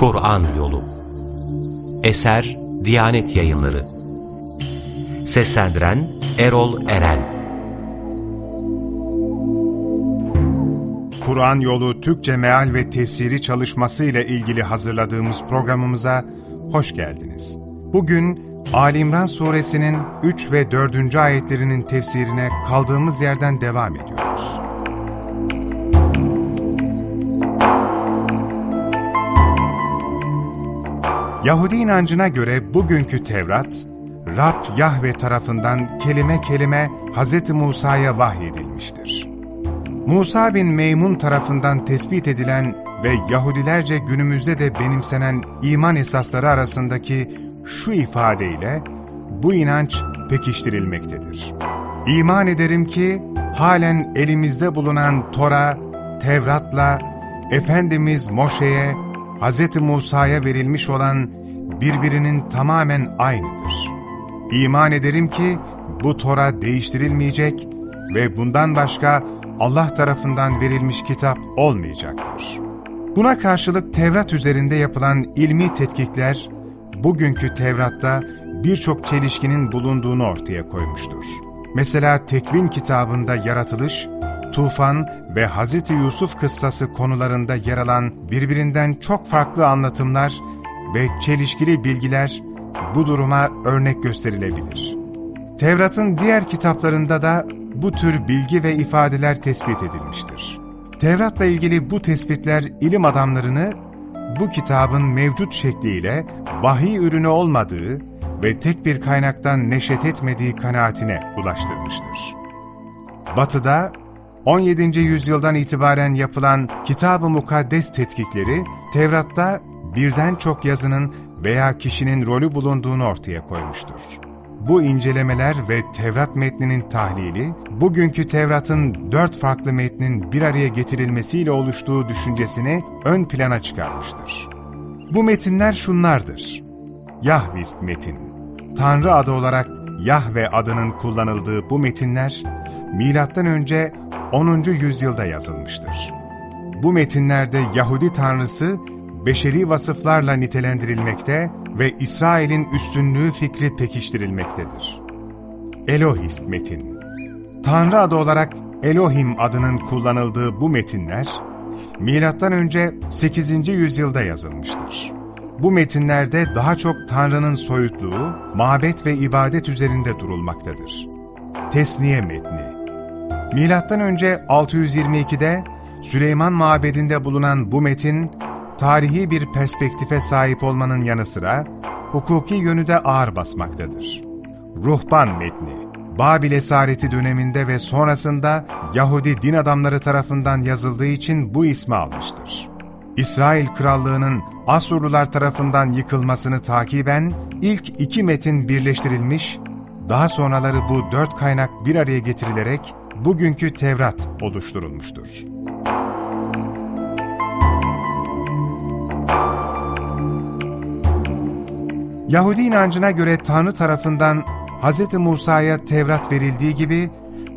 Kur'an Yolu Eser Diyanet Yayınları Seslendiren Erol Eren Kur'an Yolu Türkçe Meal ve Tefsiri çalışması ile ilgili hazırladığımız programımıza hoş geldiniz. Bugün Ali İmran Suresinin 3 ve 4. ayetlerinin tefsirine kaldığımız yerden devam ediyoruz. Yahudi inancına göre bugünkü Tevrat, Rab Yahve tarafından kelime kelime Hz. Musa'ya vahyedilmiştir. Musa bin Meymun tarafından tespit edilen ve Yahudilerce günümüzde de benimsenen iman esasları arasındaki şu ifadeyle bu inanç pekiştirilmektedir. İman ederim ki halen elimizde bulunan Tora, Tevrat'la Efendimiz Moşe'ye, Hz. Musa'ya verilmiş olan birbirinin tamamen aynıdır. İman ederim ki bu Tora değiştirilmeyecek ve bundan başka Allah tarafından verilmiş kitap olmayacaktır. Buna karşılık Tevrat üzerinde yapılan ilmi tetkikler, bugünkü Tevrat'ta birçok çelişkinin bulunduğunu ortaya koymuştur. Mesela Tekvin kitabında yaratılış, tufan ve Hz. Yusuf kıssası konularında yer alan birbirinden çok farklı anlatımlar ve çelişkili bilgiler bu duruma örnek gösterilebilir. Tevrat'ın diğer kitaplarında da bu tür bilgi ve ifadeler tespit edilmiştir. Tevrat'la ilgili bu tespitler ilim adamlarını bu kitabın mevcut şekliyle vahiy ürünü olmadığı ve tek bir kaynaktan neşet etmediği kanaatine ulaştırmıştır. Batı'da 17. yüzyıldan itibaren yapılan Kitab-ı Mukaddes tetkikleri, Tevrat'ta birden çok yazının veya kişinin rolü bulunduğunu ortaya koymuştur. Bu incelemeler ve Tevrat metninin tahlili, bugünkü Tevrat'ın dört farklı metnin bir araya getirilmesiyle oluştuğu düşüncesini ön plana çıkarmıştır. Bu metinler şunlardır. Yahvist metin. Tanrı adı olarak Yahve adının kullanıldığı bu metinler, M.Ö. 10. yüzyılda yazılmıştır. Bu metinlerde Yahudi tanrısı beşeri vasıflarla nitelendirilmekte ve İsrail'in üstünlüğü fikri pekiştirilmektedir. Elohist metin Tanrı adı olarak Elohim adının kullanıldığı bu metinler, M.Ö. 8. yüzyılda yazılmıştır. Bu metinlerde daha çok Tanrı'nın soyutluğu, mabet ve ibadet üzerinde durulmaktadır. Tesniye metni M.Ö. 622'de Süleyman Mabedi'nde bulunan bu metin, tarihi bir perspektife sahip olmanın yanı sıra, hukuki yönü de ağır basmaktadır. Ruhban metni, Babil esareti döneminde ve sonrasında Yahudi din adamları tarafından yazıldığı için bu ismi almıştır. İsrail Krallığı'nın Asurlular tarafından yıkılmasını takiben ilk iki metin birleştirilmiş, daha sonraları bu dört kaynak bir araya getirilerek bugünkü Tevrat oluşturulmuştur. Yahudi inancına göre Tanrı tarafından Hz. Musa'ya Tevrat verildiği gibi,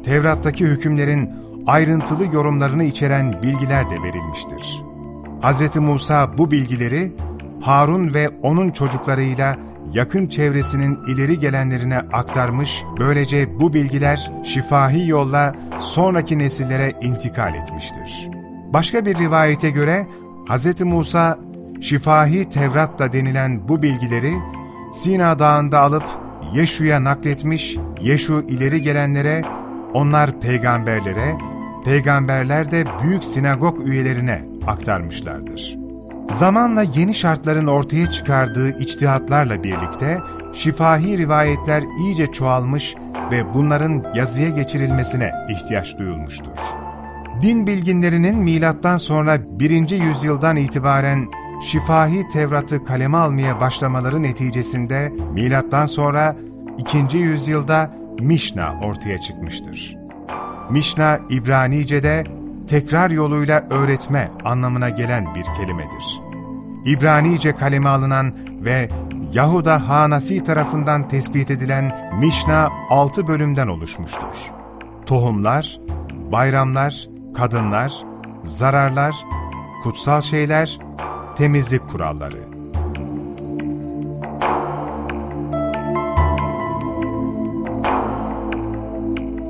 Tevrat'taki hükümlerin ayrıntılı yorumlarını içeren bilgiler de verilmiştir. Hz. Musa bu bilgileri Harun ve onun çocuklarıyla yakın çevresinin ileri gelenlerine aktarmış, böylece bu bilgiler şifahi yolla sonraki nesillere intikal etmiştir. Başka bir rivayete göre Hz. Musa, şifahi Tevrat'ta denilen bu bilgileri Sina Dağı'nda alıp Yeşu'ya nakletmiş, Yeşu ileri gelenlere, onlar peygamberlere, peygamberler de büyük sinagog üyelerine aktarmışlardır. Zamanla yeni şartların ortaya çıkardığı içtihatlarla birlikte şifahi rivayetler iyice çoğalmış ve bunların yazıya geçirilmesine ihtiyaç duyulmuştur. Din bilginlerinin milattan sonra 1. yüzyıldan itibaren şifahi Tevrat'ı kaleme almaya başlamaları neticesinde milattan sonra 2. yüzyılda Mişna ortaya çıkmıştır. Mişna İbranice'de tekrar yoluyla öğretme anlamına gelen bir kelimedir. İbranice kaleme alınan ve Yahuda Hanasi tarafından tespit edilen Mişna altı bölümden oluşmuştur. Tohumlar, bayramlar, kadınlar, zararlar, kutsal şeyler, temizlik kuralları.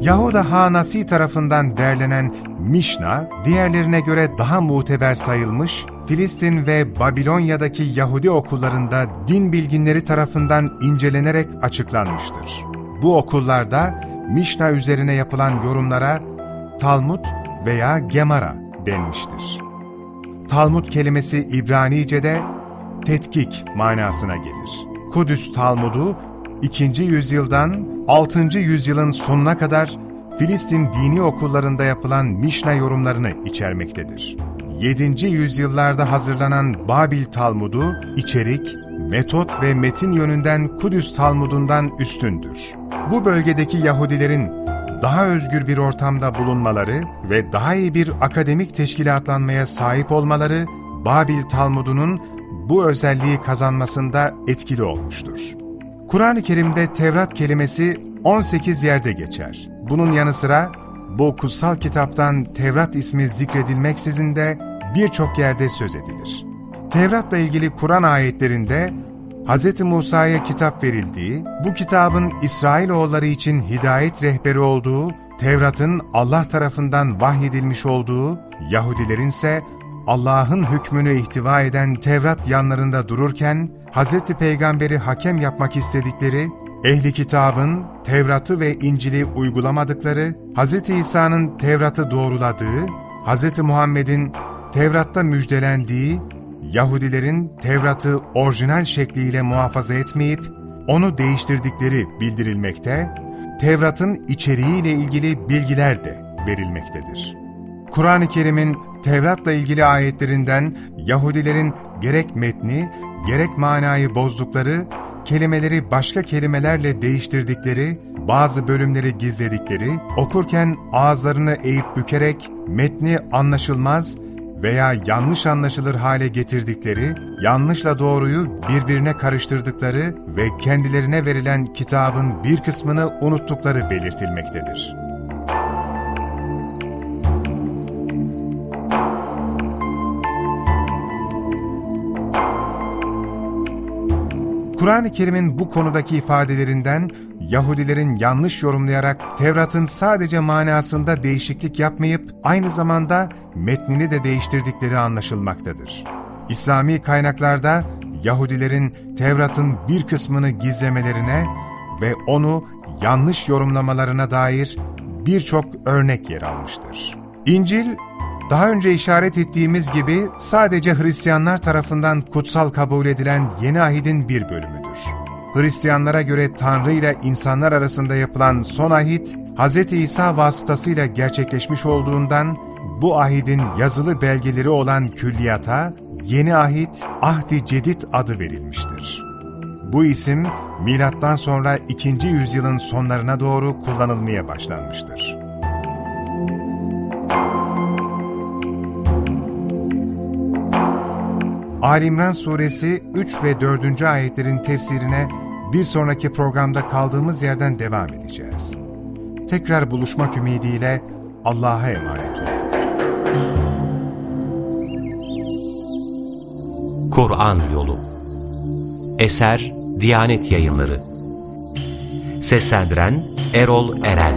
Yahuda Hanasi tarafından derlenen Mişna, diğerlerine göre daha muteber sayılmış, Filistin ve Babilonya'daki Yahudi okullarında din bilginleri tarafından incelenerek açıklanmıştır. Bu okullarda Mişna üzerine yapılan yorumlara Talmud veya Gemara denmiştir. Talmud kelimesi İbranice'de tetkik manasına gelir. Kudüs Talmud'u 2. yüzyıldan 6. yüzyılın sonuna kadar Filistin dini okullarında yapılan Mişna yorumlarını içermektedir. 7. yüzyıllarda hazırlanan Babil Talmud'u içerik, metot ve metin yönünden Kudüs Talmud'undan üstündür. Bu bölgedeki Yahudilerin daha özgür bir ortamda bulunmaları ve daha iyi bir akademik teşkilatlanmaya sahip olmaları, Babil Talmud'unun bu özelliği kazanmasında etkili olmuştur. Kur'an-ı Kerim'de Tevrat kelimesi 18 yerde geçer. Bunun yanı sıra bu kutsal kitaptan Tevrat ismi zikredilmeksizin de birçok yerde söz edilir. Tevrat'la ilgili Kur'an ayetlerinde Hz. Musa'ya kitap verildiği, bu kitabın İsrailoğulları için hidayet rehberi olduğu, Tevrat'ın Allah tarafından vahyedilmiş olduğu, Yahudilerin ise Allah'ın hükmünü ihtiva eden Tevrat yanlarında dururken, Hz. Peygamber'i hakem yapmak istedikleri, ehli kitabın Tevrat'ı ve İncil'i uygulamadıkları, Hz. İsa'nın Tevrat'ı doğruladığı, Hz. Muhammed'in Tevrat'ta müjdelendiği, Yahudilerin Tevrat'ı orijinal şekliyle muhafaza etmeyip, onu değiştirdikleri bildirilmekte, Tevrat'ın içeriğiyle ilgili bilgiler de verilmektedir. Kur'an-ı Kerim'in Tevrat'la ilgili ayetlerinden Yahudilerin gerek metni, gerek manayı bozdukları, kelimeleri başka kelimelerle değiştirdikleri, bazı bölümleri gizledikleri, okurken ağızlarını eğip bükerek metni anlaşılmaz veya yanlış anlaşılır hale getirdikleri, yanlışla doğruyu birbirine karıştırdıkları ve kendilerine verilen kitabın bir kısmını unuttukları belirtilmektedir. Kur'an-ı Kerim'in bu konudaki ifadelerinden Yahudilerin yanlış yorumlayarak Tevrat'ın sadece manasında değişiklik yapmayıp aynı zamanda metnini de değiştirdikleri anlaşılmaktadır. İslami kaynaklarda Yahudilerin Tevrat'ın bir kısmını gizlemelerine ve onu yanlış yorumlamalarına dair birçok örnek yer almıştır. İncil, daha önce işaret ettiğimiz gibi sadece Hristiyanlar tarafından kutsal kabul edilen Yeni Ahid'in bir bölümüdür. Hristiyanlara göre Tanrı ile insanlar arasında yapılan son ahit, Hz. İsa vasıtasıyla gerçekleşmiş olduğundan bu ahidin yazılı belgeleri olan külliyata Yeni Ahit, Ahdi Cedid adı verilmiştir. Bu isim milattan sonra 2. yüzyılın sonlarına doğru kullanılmaya başlanmıştır. Alimran suresi 3 ve 4. ayetlerin tefsirine bir sonraki programda kaldığımız yerden devam edeceğiz. Tekrar buluşmak ümidiyle Allah'a emanet olun. Kur'an Yolu Eser Diyanet Yayınları Seslendiren Erol Eren